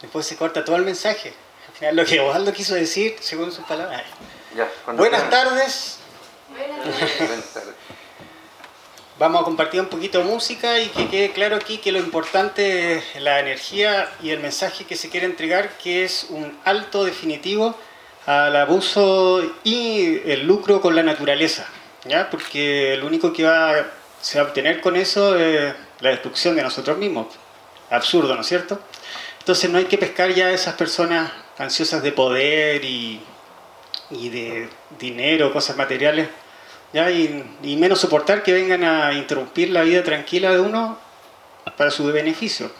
Después se corta todo el mensaje. Al final, lo que Osvaldo quiso decir, según sus palabras. Ya, Buenas tardes. Buenas tardes. Vamos a compartir un poquito de música y que quede claro aquí que lo importante es la energía y el mensaje que se quiere entregar, que es un alto definitivo al abuso y el lucro con la naturaleza, ¿ya? Porque lo único que va, se va a obtener con eso es la destrucción de nosotros mismos. Absurdo, ¿no es cierto? Entonces no hay que pescar ya a esas personas ansiosas de poder y, de dinero, cosas materiales. Y, y menos soportar que vengan a interrumpir la vida tranquila de uno para su beneficio.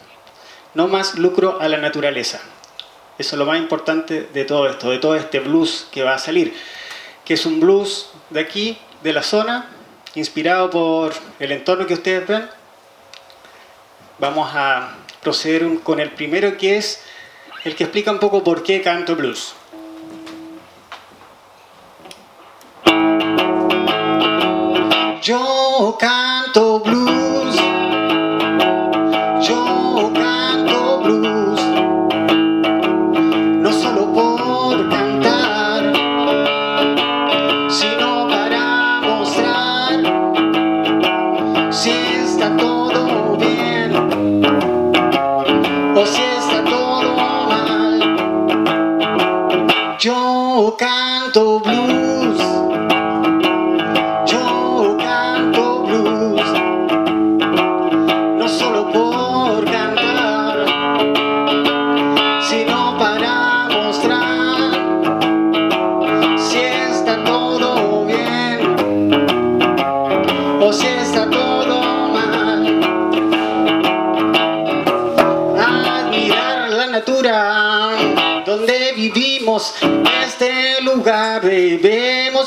No más lucro a la naturaleza. Eso es lo más importante de todo esto, de todo este blues que va a salir, que es un blues de aquí, de la zona, inspirado por el entorno que ustedes ven. Vamos a proceder con el primero que es el que explica un poco por qué canto blues. Yo canto blues. Yo canto blues.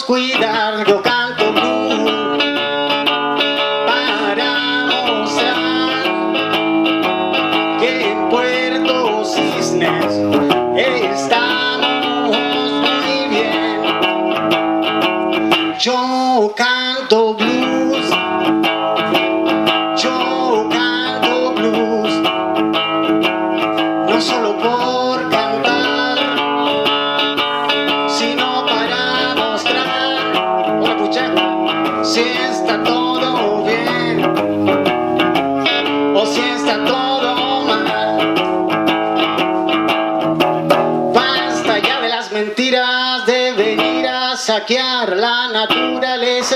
Yo canto blues para mostrar que en Puerto Cisnes estamos muy bien. Yo canto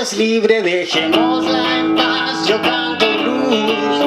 es libre, dejémosla en paz. Yo canto blues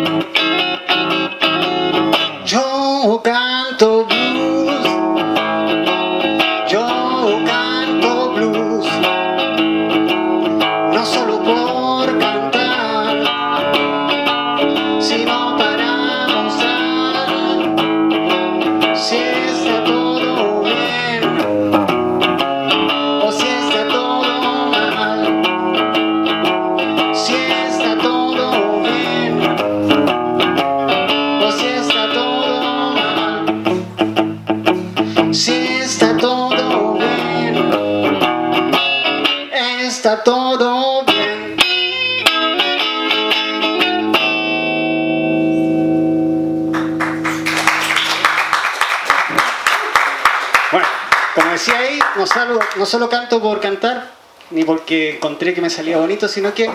Yo decía ahí, no solo, no solo canto por cantar, ni porque encontré que me salía bonito, sino que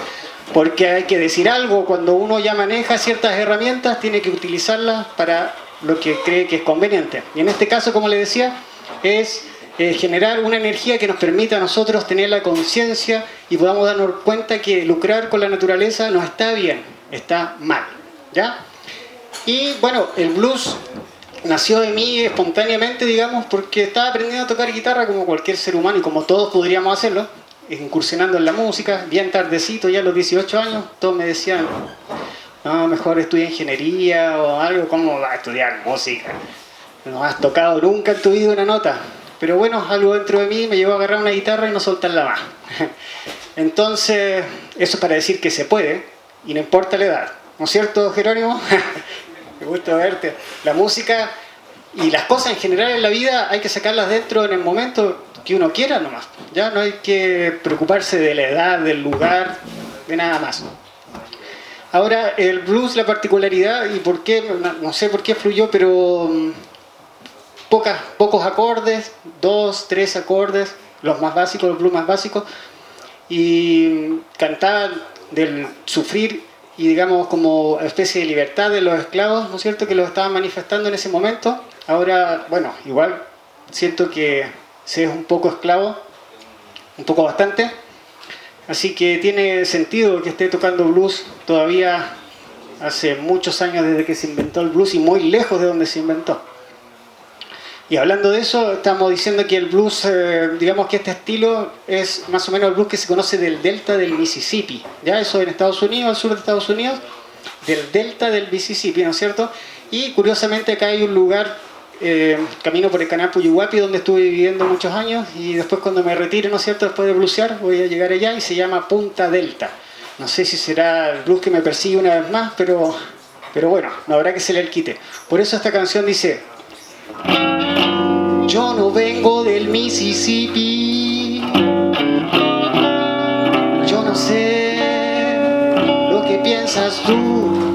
porque hay que decir algo. Cuando uno ya maneja ciertas herramientas, tiene que utilizarlas para lo que cree que es conveniente. Y en este caso, como le decía, es eh, generar una energía que nos permita a nosotros tener la conciencia y podamos darnos cuenta que lucrar con la naturaleza no está bien, está mal. ¿ya? Y bueno, el blues nació de mí espontáneamente, digamos, porque estaba aprendiendo a tocar guitarra como cualquier ser humano y como todos podríamos hacerlo, incursionando en la música, bien tardecito, ya a los 18 años, todos me decían, no, mejor estudia ingeniería o algo, ¿cómo vas a estudiar música? No has tocado nunca en tu vida una nota. Pero bueno, algo dentro de mí me llevó a agarrar una guitarra y no soltarla más. Entonces, eso es para decir que se puede y no importa la edad. ¿No es cierto, Jerónimo? me gusta verte. La música y las cosas en general en la vida hay que sacarlas dentro en el momento que uno quiera nomás. Ya no hay que preocuparse de la edad, del lugar, de nada más. Ahora, el blues, la particularidad y por qué, no sé por qué fluyó, pero mm, pocas, pocos acordes, dos, tres acordes, los más básicos, los blues más básicos, y cantaban del sufrir y digamos como especie de libertad de los esclavos, ¿no es cierto?, que lo estaban manifestando en ese momento. Ahora, bueno, igual siento que se es un poco esclavo, un poco bastante, así que tiene sentido que esté tocando blues todavía hace muchos años desde que se inventó el blues y muy lejos de donde se inventó. Y hablando de eso, estamos diciendo que el blues, eh, digamos que este estilo es más o menos el blues que se conoce del delta del Mississippi. Ya eso en Estados Unidos, al sur de Estados Unidos, del delta del Mississippi, ¿no es cierto? Y curiosamente acá hay un lugar, eh, camino por el canal Puyuhuapi, donde estuve viviendo muchos años y después cuando me retire, ¿no es cierto? Después de bluesear, voy a llegar allá y se llama Punta Delta. No sé si será el blues que me persigue una vez más, pero, pero bueno, no habrá que se le quite. Por eso esta canción dice... Yo no vengo del Mississippi. Yo no sé lo que piensas tú.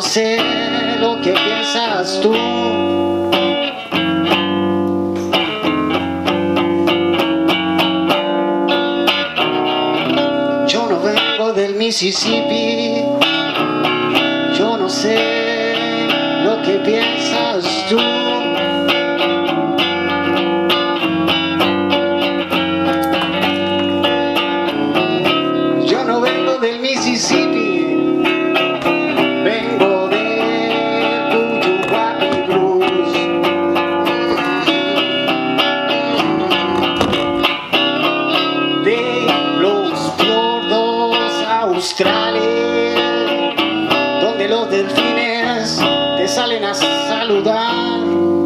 No sé lo que piensas tú. Yo no vengo del Mississippi. Yo no sé lo que piensas tú. Cisnes cuando estoy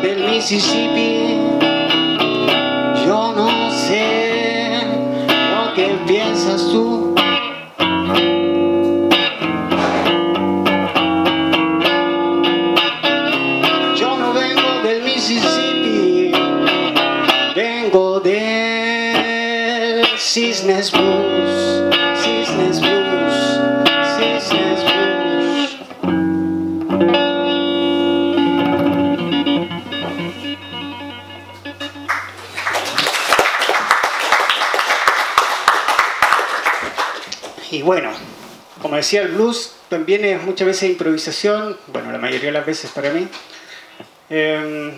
del Mississippi. Yo no sé lo que piensas tú. Como decía, el blues también es muchas veces improvisación, bueno, la mayoría de las veces para mí. Eh,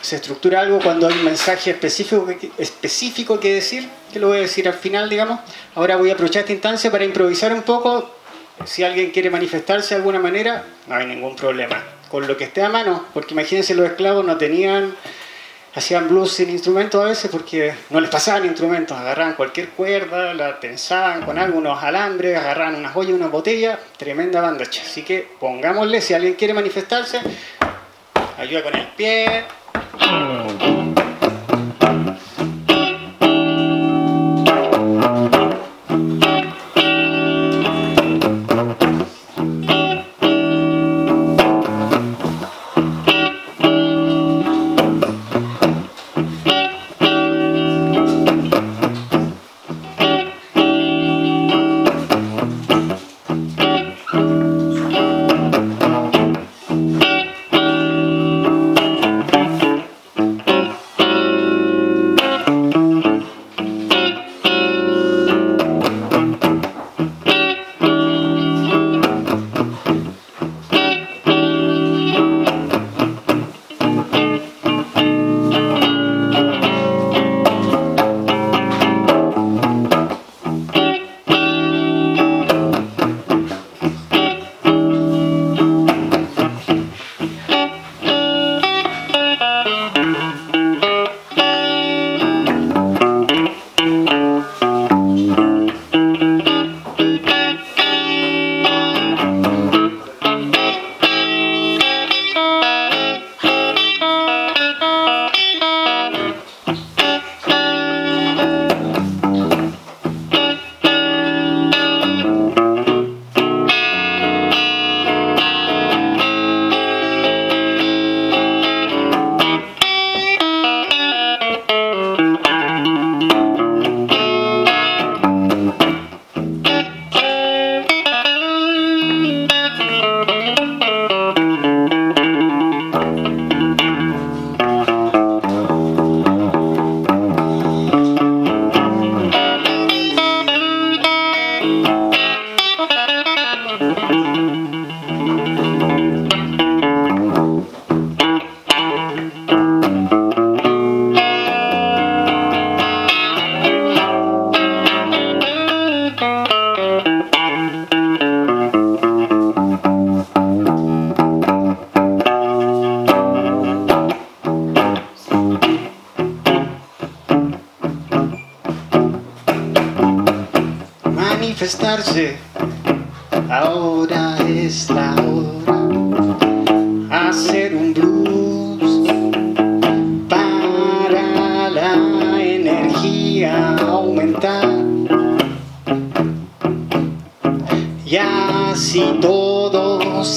se estructura algo cuando hay un mensaje específico que, específico que decir, que lo voy a decir al final, digamos. Ahora voy a aprovechar esta instancia para improvisar un poco. Si alguien quiere manifestarse de alguna manera, no hay ningún problema. Con lo que esté a mano, porque imagínense los esclavos no tenían hacían blues sin instrumentos a veces porque no les pasaban instrumentos, agarraban cualquier cuerda, la tensaban con algunos alambres, agarraban unas ollas, una botella, tremenda banda. Así que pongámosle, si alguien quiere manifestarse, ayuda con el pie.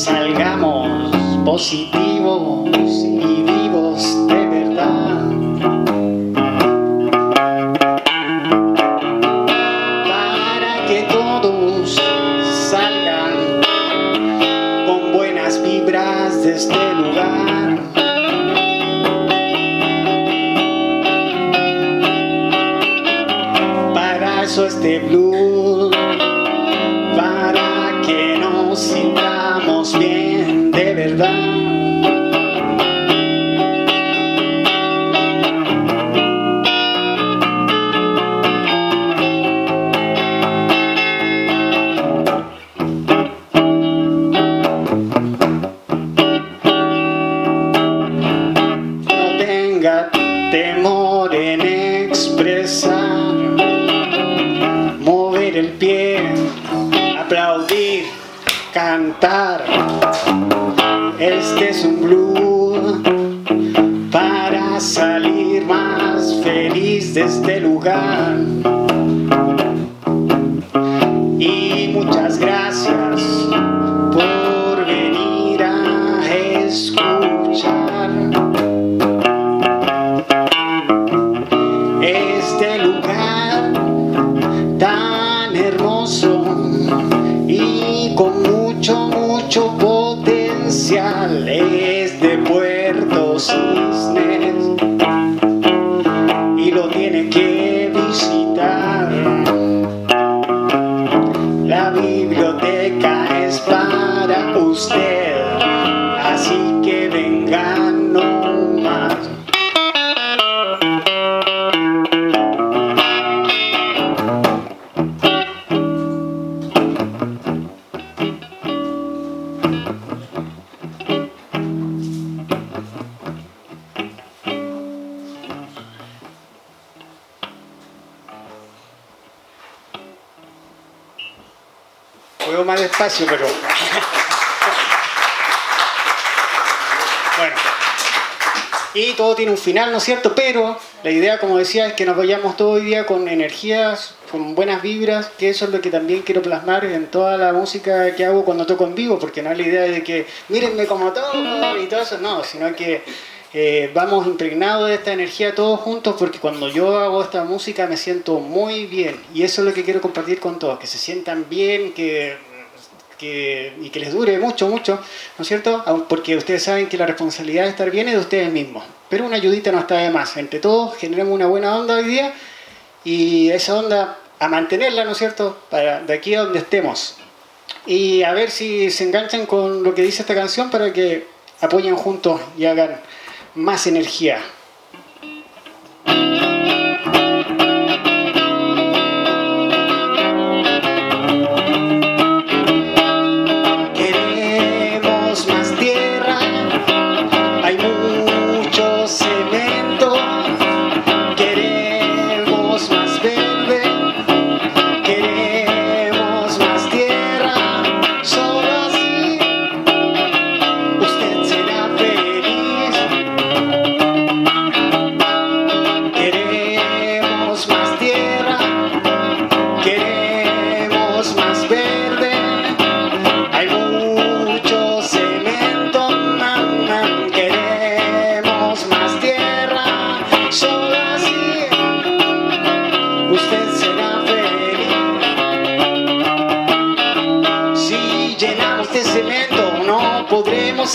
Salgamos positivos temor en expresar, mover el pie, aplaudir, cantar. Este es un blues para salir más feliz de este lugar. Hey. Pero. bueno. Y todo tiene un final, ¿no es cierto? Pero la idea, como decía, es que nos vayamos todo el día con energías, con buenas vibras, que eso es lo que también quiero plasmar en toda la música que hago cuando toco en vivo, porque no es la idea de que mírenme como toco y todo eso, no, sino que eh, vamos impregnados de esta energía todos juntos, porque cuando yo hago esta música me siento muy bien, y eso es lo que quiero compartir con todos, que se sientan bien, que que, y que les dure mucho, mucho, ¿no es cierto? Porque ustedes saben que la responsabilidad de estar bien es de ustedes mismos. Pero una ayudita no está de más. Entre todos generemos una buena onda hoy día y esa onda a mantenerla, ¿no es cierto? Para de aquí a donde estemos. Y a ver si se enganchan con lo que dice esta canción para que apoyen juntos y hagan más energía.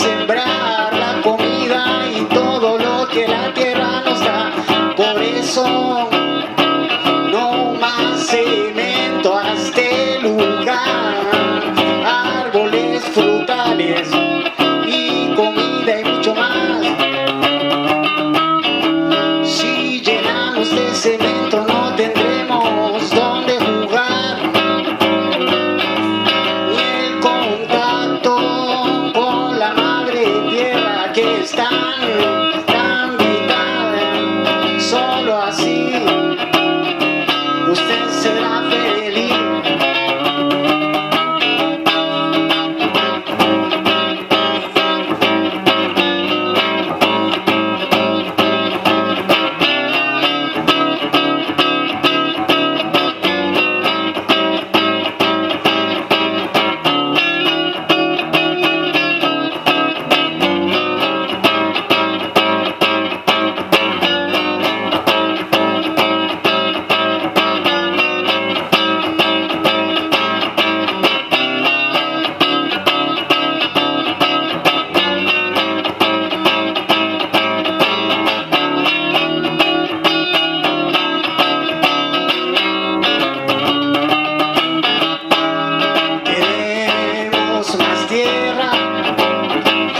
house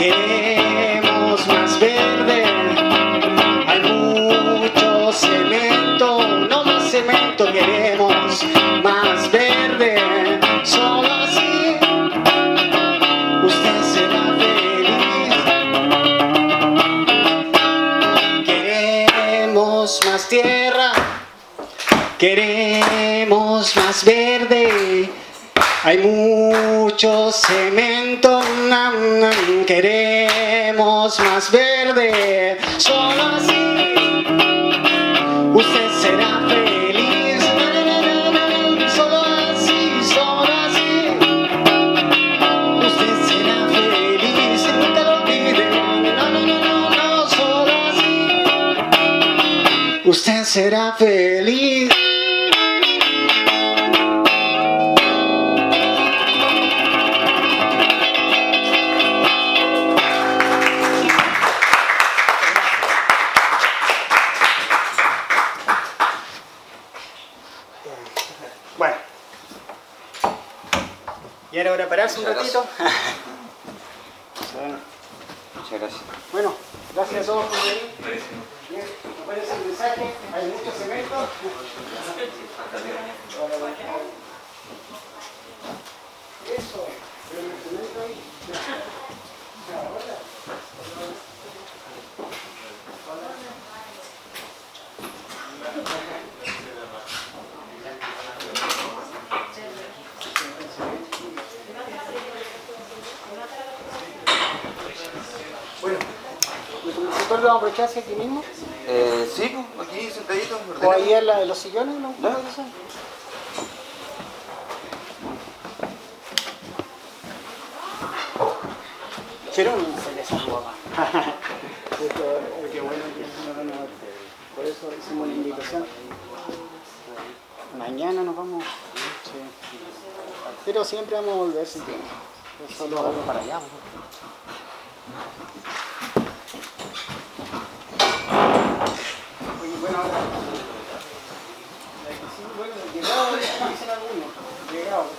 queremos más verde. Hay mucho cemento, no más cemento, queremos más verde. Solo así usted será feliz. más tierra, queremos más verde. Hay mucho cemento, queremos más verde. Solo así usted será feliz. Solo así, solo así. Usted será feliz, nunca lo olvide. No, no, no, no, no, solo así. Usted será feliz. Lo vamos a aprovechar hacia aquí mismo? Eh, sí, pues, aquí sentadito. ¿O ahí en, la- en los sillones? ¿no? A tu papá. Esto, eh, Qué bueno que no, no, no, Por eso hicimos la invitación. Mañana nos vamos. Sí. Pero siempre vamos a volver si quieres. Es solo algo para allá bueno, ahora. la que sí, bueno, llegado, dicen algunos,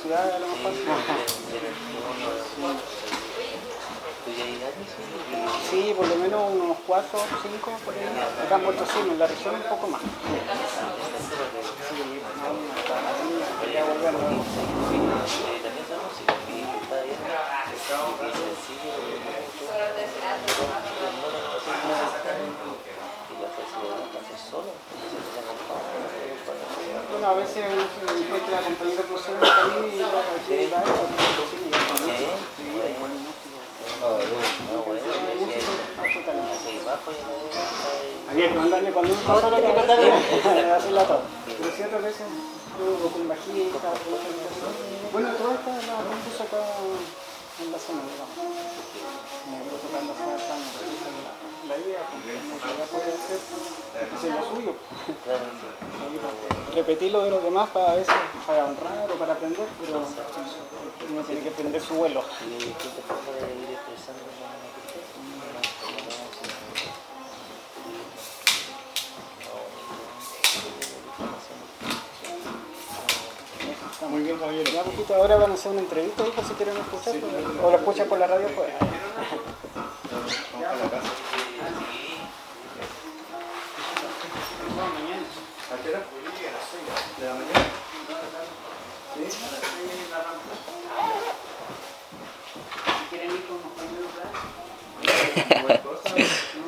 escapar de la ciudad a lo mejor. Sí, por lo menos unos 4 o 5 por ahí. Acá en en la región un poco más. Sí, Bueno, a veces encuentra compañeros que usan el camino y ya a veces va a eso, sí, y es con música. Sí, es buen músico. Músico, absolutamente. Había que mandarle cuando la que cantar, hacerla todo. Pero otras veces, o con cosa. Bueno, toda esta la compuso acá en la zona, digamos. Porque lo suyo. Repetir lo de los demás para a veces, para honrar o para aprender, pero uno tiene que aprender su vuelo. Muy bien, caballero. Ya poquito ahora van a hacer una entrevista, hijo, si quieren escuchar, pues, o lo escuchan por la radio, pues. ¿De la mañana? ¿Sí? Si quieren ir con los